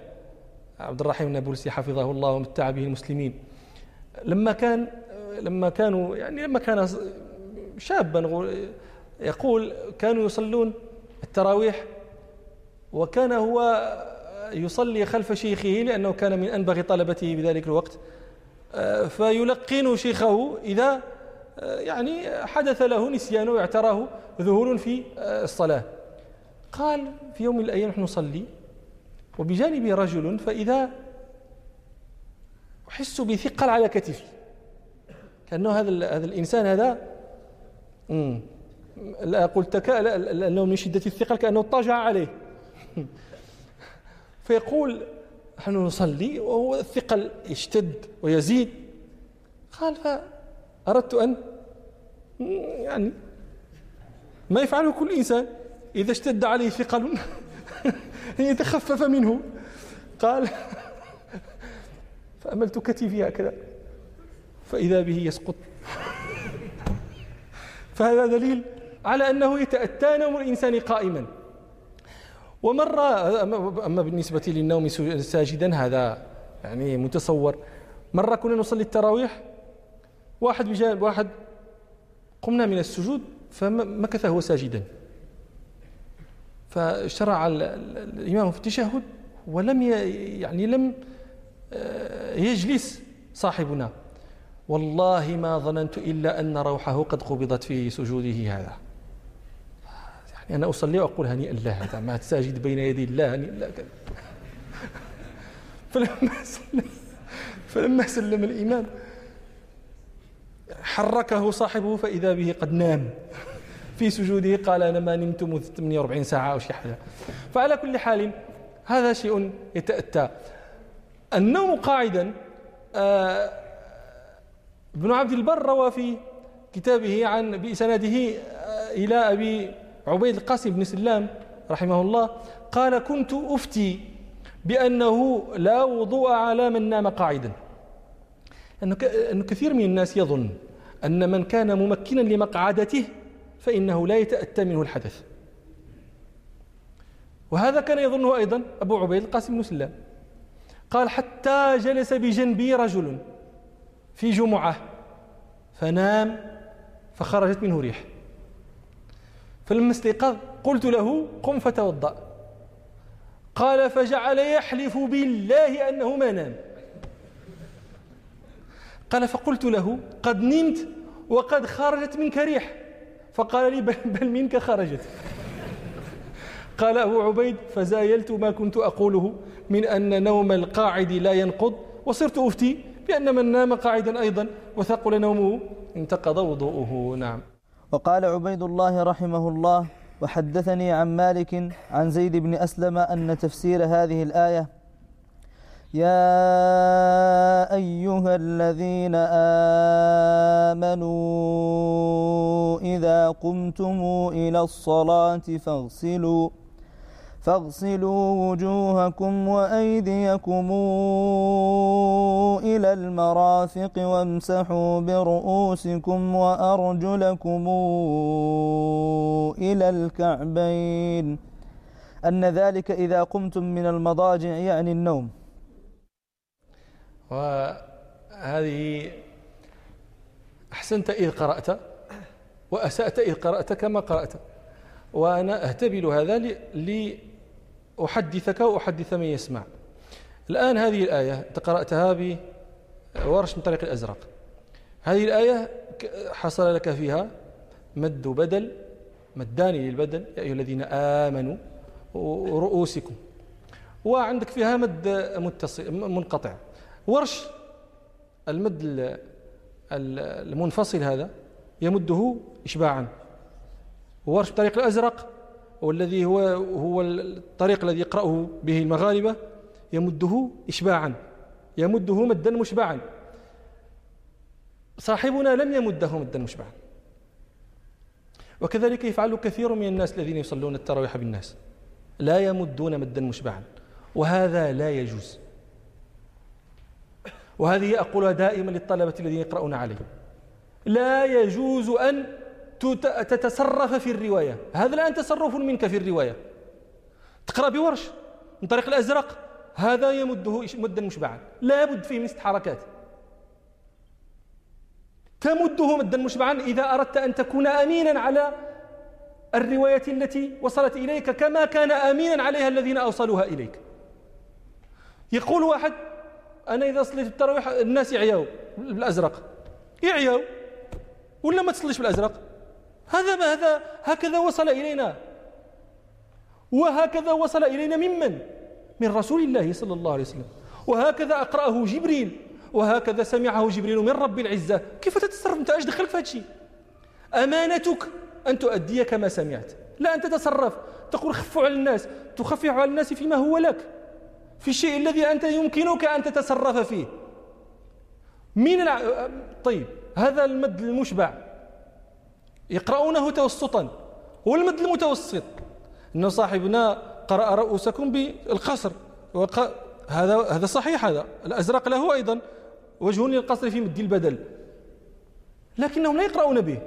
عبد الرحيم النابلسي حفظه الله ومتع به المسلمين. لما كان لما كانوا يعني لما كان شابا يقول كانوا يصلون التراويح وكان هو يصلي خلف شيخه لأنه كان من أنبغي طلبته بذلك الوقت. فيلقن شيخه إذا يعني حدث له نسيان ويعتراه ذهول في الصلاة. قال في يوم من الأيام نحن نصلي وبجانبي رجل فإذا أحس بثقل على كتفي. كأنه هذا الإنسان هذا لا قلت لأنه من شدة الثقل كأنه اضطجع عليه. فيقول نحن نصلي وهو الثقل يشتد ويزيد. قال فأردت أن يعني ما يفعله كل إنسان. إذا اشتد عليه ثقل يتخفف منه. قال فأملت كتفي هكذا فإذا به يسقط. فهذا دليل على أنه يتأتى نوم الإنسان قائما. ومرة أما بالنسبة للنوم ساجدا هذا يعني متصور. مرة كنا نصلي التراويح واحد بجانب واحد قمنا من السجود فمكث هو ساجدا. فشرع الإمام في التشهد ولم يعني لم آه، يجلس صاحبنا. والله ما ظننت إلا أن روحه قد قبضت في سجوده هذا. يعني أنا أصلي وأقول هنيئا له هذا ما تساجد بين يدي الله هنيئا له فلما سلم فلما سلم الإمام حركه صاحبه فإذا به قد نام. في سجوده قال أنا ما نمت منذ 48 ساعة أو شيء حاجة فعلى كل حال هذا شيء يتأتى. النوم قاعدا آه، ابن عبد البر روى في كتابه عن بإسناده آه، إلى أبي عبيد القاسم بن سلام رحمه الله قال كنت أفتي بأنه لا وضوء على من نام قاعدا. أن كثير من الناس يظن أن من كان ممكنا لمقعدته فإنه لا يتأتى منه الحدث. وهذا كان يظنه أيضا أبو عبيد القاسم بن سلام. قال حتى جلس بجنبي رجل في جمعة فنام فخرجت منه ريح. فلما استيقظ قلت له قم فتوضأ. قال فجعل يحلف بالله أنه ما نام. قال فقلت له قد نمت وقد خرجت منك ريح. فقال لي بل منك خرجت. قال أبو عبيد فزايلت ما كنت أقوله من أن نوم القاعد لا ينقض وصرت أفتي بأن من نام قاعدا أيضا وثقل نومه انتقض وضوءه. نعم. وقال عبيد الله رحمه الله وحدثني عن مالك عن زيد بن أسلم أن تفسير هذه الآية يا أيها الذين آمنوا إذا قمتم إلى الصلاة فاغسلوا فاغسلوا وجوهكم وأيديكم إلى المرافق وامسحوا برؤوسكم وأرجلكم إلى الكعبين. أن ذلك إذا قمتم من المضاجع يعني النوم. وهذه أحسنت إذ قرأت وأسأت إذ قرأت كما قرأت. وأنا أهتبل هذا لأحدثك وأحدث من يسمع. الآن هذه الآية أنت قرأتها بورش من طريق الأزرق. هذه الآية حصل لك فيها مد بدل مدان للبدل. يا أيها الذين آمنوا رؤوسكم. وعندك فيها مد متصل منقطع. ورش المد المنفصل هذا يمده إشباعا. ورش بطريق الأزرق والذي هو هو الطريق الذي يقرأه به المغاربة يمده إشباعا يمده مدا مشبعا صاحبنا لم يمده مدا مشبعا وكذلك يفعل كثير من الناس الذين يصلون التراويح بالناس. لا يمدون مدا مشبعا وهذا لا يجوز. وهذه أقولها دائما للطلبة الذين يقرؤون عليه. لا يجوز أن تتصرف في الرواية. هذا الآن تصرف منك في الرواية. تقرأ بورش من طريق الأزرق. هذا يمده مدا مشبعا. لا بد فيه من ست حركات. تمده مدا مشبعا إذا أردت أن تكون أمينا على الرواية التي وصلت إليك كما كان أمينا عليها الذين أوصلوها إليك. يقول واحد أنا إذا صليت التراويح الناس يعياو بالأزرق. يعياو. ولا ما تصليش بالأزرق؟ هذا ما هذا هكذا وصل إلينا. وهكذا وصل إلينا ممن؟ من رسول الله صلى الله عليه وسلم. وهكذا أقرأه جبريل. وهكذا سمعه جبريل من رب العزة. كيف تتصرف؟ أنت أيش دخلك في هذا الشيء. أمانتك أن تؤدي كما سمعت. لا أن تتصرف. تقول خفوا على الناس. تخفف على الناس فيما هو لك. في الشيء الذي أنت يمكنك أن تتصرف فيه. من الع... طيب هذا المد المشبع. يقرؤونه توسطا. والمد المتوسط. أن صاحبنا قرأ رؤوسكم بالقصر. وق... هذا هذا صحيح هذا. الأزرق له أيضا وجه للقصر في مد البدل. لكنهم لا يقرؤون به.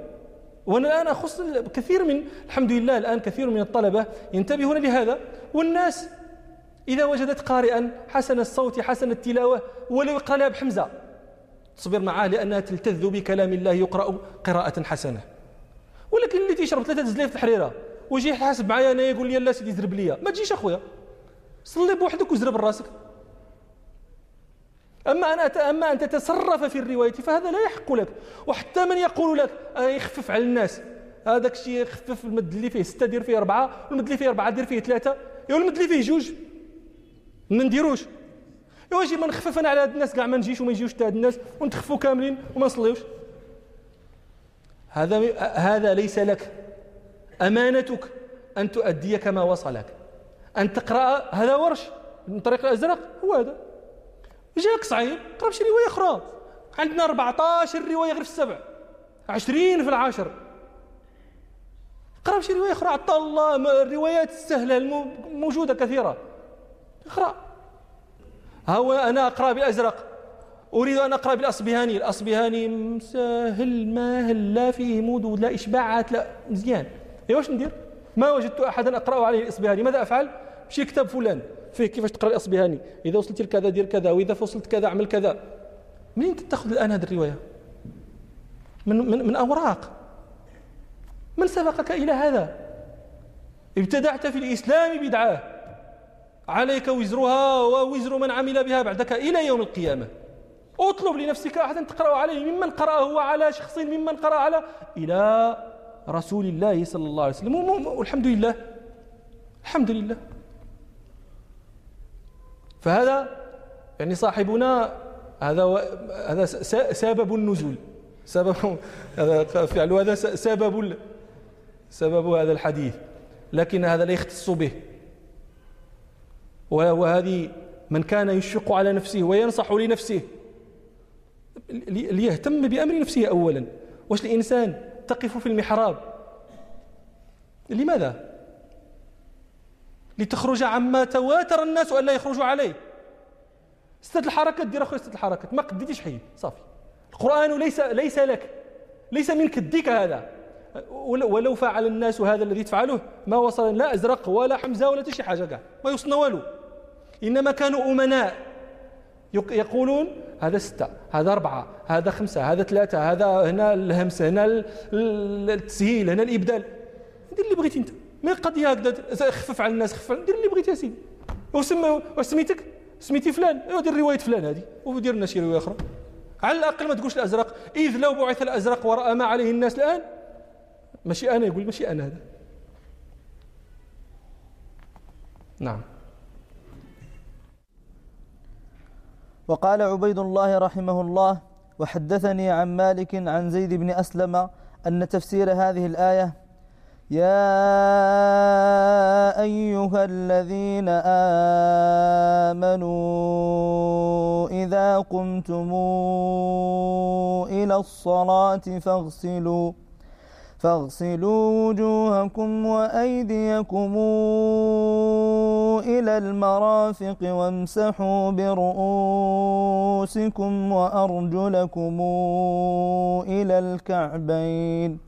وأنا الآن أخص كثير من الحمد لله الآن كثير من الطلبة ينتبهون لهذا. والناس إذا وجدت قارئا حسن الصوت حسن التلاوة ولو يقرأ لها بحمزة. تصبر معاه لأنها تلتذ بكلام الله يقرأ قراءة حسنة. ولكن اللي تيشرب ثلاثة زلايف في الحريرة ويجي يحاسب معايا أنا يقول لي لا سيدي زرب ليا. ما تجيش أخويا. صلي بوحدك وزرب راسك. أما أن أما أن تتصرف في الرواية فهذا لا يحق لك. وحتى من يقول لك يخفف على الناس. هذاك الشيء يخفف المد اللي فيه ستة دير فيه أربعة والمد اللي فيه أربعة دير فيه ثلاثة. يا المد اللي فيه جوج. ما نديروش. واجي ما نخفف أنا على هاد الناس كاع ما نجيش وما يجيوش هاد الناس ونتخفوا كاملين وما نصليوش. هذا هذا ليس لك. أمانتك أن تؤدي كما وصلك. أن تقرأ هذا ورش من طريق الأزرق. هو هذا. جاك صعيب قرا شي رواية أخرى. عندنا 14 رواية غير في السبع. 20 في العاشر. قرا شي رواية أخرى. عطى الله الروايات السهلة الموجوده كثيرة. اقرأ. هو أنا أقرأ بالأزرق أريد أن أقرأ بالأصبهاني. الأصبهاني سهل ماهل لا فيه مود لا إشباعات لا. مزيان. إيه واش ندير؟ ما وجدت أحدا أقرأ عليه الأصبهاني. ماذا أفعل؟ مشي كتاب فلان. فيه كيفاش تقرأ الأصبهاني؟ إذا وصلت لكذا دير كذا. وإذا وصلت كذا أعمل كذا. منين تتخذ الآن هذه الرواية؟ من, من, من أوراق. من سبقك إلى هذا؟ ابتدعت في الإسلام بدعة. عليك وزرها ووزر من عمل بها بعدك إلى يوم القيامة. اطلب لنفسك أحدا تقرأ عليه ممن قرأه وعلى شخص ممن قرأ على إلى رسول الله صلى الله عليه وسلم. والحمد لله. الحمد لله. فهذا يعني صاحبنا هذا هذا سبب النزول. سبب هذا فعل هذا سبب سبب هذا الحديث. لكن هذا لا يختص به. وهذه من كان يشفق على نفسه وينصح لنفسه. ليهتم بأمر نفسه أولا. واش الإنسان تقف في المحراب؟ لماذا؟ لتخرج عما تواتر الناس أن لا يخرجوا عليه. ستة الحركات دير أخويا ستة الحركات ما قديتيش حي صافي. القرآن ليس ليس لك ليس منك الديك هذا. ولو فعل الناس هذا الذي تفعله ما وصل لا أزرق ولا حمزة ولا شي حاجة كاع. ما يوصلنا والو. إنما كانوا أمناء. يقولون هذا ستة هذا أربعة هذا خمسة هذا ثلاثة هذا هنا الهمس هنا التسهيل هنا الإبدال. دير اللي بغيتي أنت. ما القضية هكذا خفف على الناس خفف دير اللي بغيتي يا سيدي. وسميتك سميتي فلان. دير رواية فلان هذه. ودير لنا شي رواية أخرى. على الأقل ما تقولش الأزرق. إذ لو بعث الأزرق ورأى ما عليه الناس الآن ماشي أنا يقول ماشي أنا هذا. نعم. وقال عبيد الله رحمه الله وحدثني عن مالك عن زيد بن أسلم أن تفسير هذه الآية يا أيها الذين آمنوا إذا قمتم إلى الصلاة فاغسلوا فاغسلوا وجوهكم وأيديكم إلى المرافق وامسحوا برؤوسكم وأرجلكم إلى الكعبين.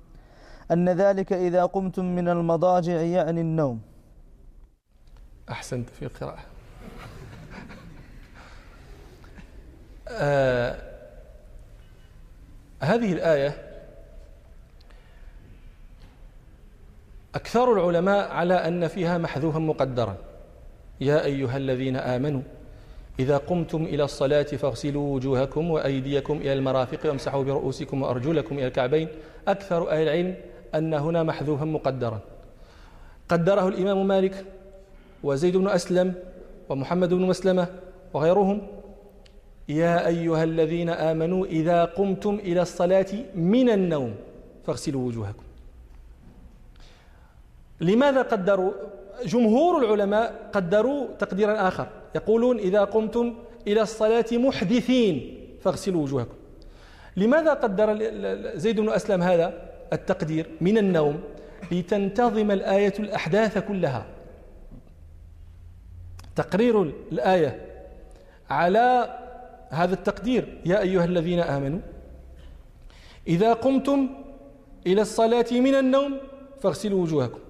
أن ذلك إذا قمتم من المضاجع يعني النوم. أحسنت في القراءة. آه هذه الآية أكثر العلماء على أن فيها محذوفا مقدرا. يا أيها الذين آمنوا إذا قمتم إلى الصلاة فاغسلوا وجوهكم وأيديكم إلى المرافق وامسحوا برؤوسكم وأرجلكم إلى الكعبين. أكثر أهل العلم أن هنا محذوفا مقدرا. قدره الإمام مالك وزيد بن أسلم ومحمد بن مسلمة وغيرهم. يا أيها الذين آمنوا إذا قمتم إلى الصلاة من النوم فاغسلوا وجوهكم. لماذا قدروا؟ جمهور العلماء قدروا تقديرا آخر يقولون إذا قمتم إلى الصلاة محدثين فاغسلوا وجوهكم. لماذا قدر زيد بن أسلم هذا التقدير من النوم؟ لتنتظم الآية الأحداث كلها. تقرير الآية على هذا التقدير. يا أيها الذين آمنوا إذا قمتم إلى الصلاة من النوم فاغسلوا وجوهكم.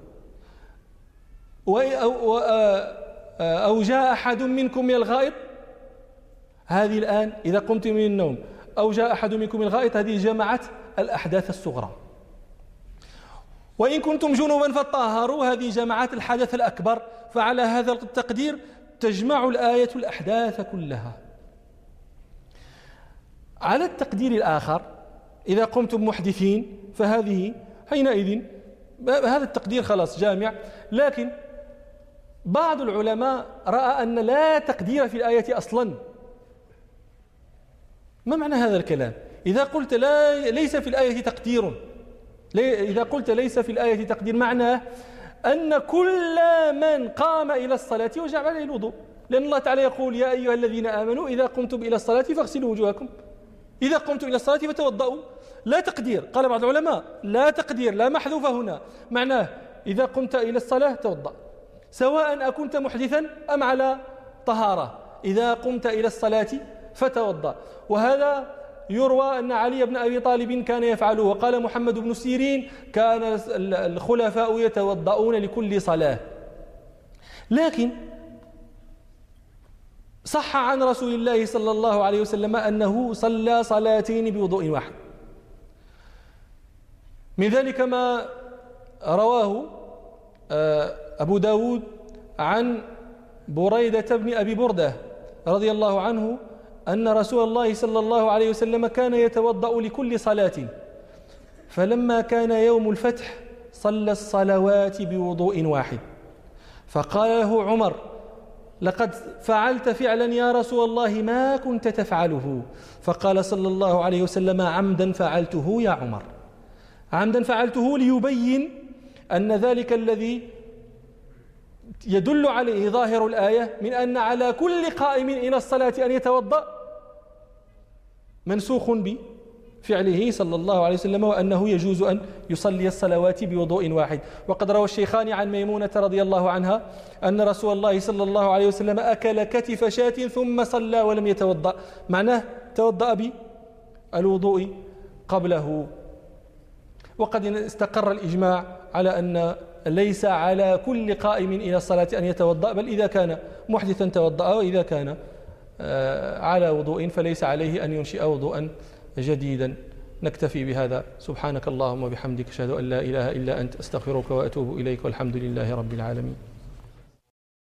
أو جاء أحد منكم من الغائط؟ هذه الآن إذا قمت من النوم أو جاء أحد منكم من الغائط؟ هذه جمعت الأحداث الصغرى. وإن كنتم جنوبا فطهروا هذه جمعت الحدث الأكبر. فعلى هذا التقدير تجمع الآية الأحداث كلها. على التقدير الآخر إذا قمتم محدثين فهذه حينئذ هذا التقدير خلاص جامع. لكن بعض العلماء رأى أن لا تقدير في الآية أصلا. ما معنى هذا الكلام؟ إذا قلت لا ليس في الآية تقدير. إذا قلت ليس في الآية تقدير معناه أن كل من قام إلى الصلاة وجب عليه الوضوء. لأن الله تعالى يقول يا أيها الذين آمنوا إذا قمتم إلى الصلاة فاغسلوا وجوهكم. إذا قمتم إلى الصلاة فتوضأوا. لا تقدير. قال بعض العلماء لا تقدير لا محذوف هنا. معناه إذا قمت إلى الصلاة توضأ. سواء أكنت محدثا أم على طهارة. إذا قمت إلى الصلاة فتوضأ. وهذا يروى أن علي بن أبي طالب كان يفعله. وقال محمد بن سيرين كان الخلفاء يتوضؤون لكل صلاة. لكن صح عن رسول الله صلى الله عليه وسلم أنه صلى صلاتين بوضوء واحد. من ذلك ما رواه آه، أبو داود عن بريدة بن أبي بردة رضي الله عنه أن رسول الله صلى الله عليه وسلم كان يتوضأ لكل صلاة فلما كان يوم الفتح صلى الصلوات بوضوء واحد. فقال له عمر لقد فعلت فعلا يا رسول الله ما كنت تفعله؟ فقال صلى الله عليه وسلم عمدا فعلته يا عمر. عمدا فعلته ليبين أن ذلك الذي يدل عليه ظاهر الآية من أن على كل قائم إلى الصلاة أن يتوضأ منسوخ بفعله صلى الله عليه وسلم وأنه يجوز أن يصلي الصلوات بوضوء واحد. وقد روى الشيخان عن ميمونة رضي الله عنها أن رسول الله صلى الله عليه وسلم أكل كتف شاة ثم صلى ولم يتوضأ. معناه توضأ بالوضوء قبله. وقد استقر الإجماع على أن ليس على كل قائم إلى الصلاة أن يتوضأ بل إذا كان محدثا توضأ وإذا كان آه، على وضوء فليس عليه أن ينشئ وضوءا جديدا. نكتفي بهذا. سبحانك اللهم وبحمدك أشهد أن لا إله إلا أنت أستغفرك وأتوب إليك والحمد لله رب العالمين.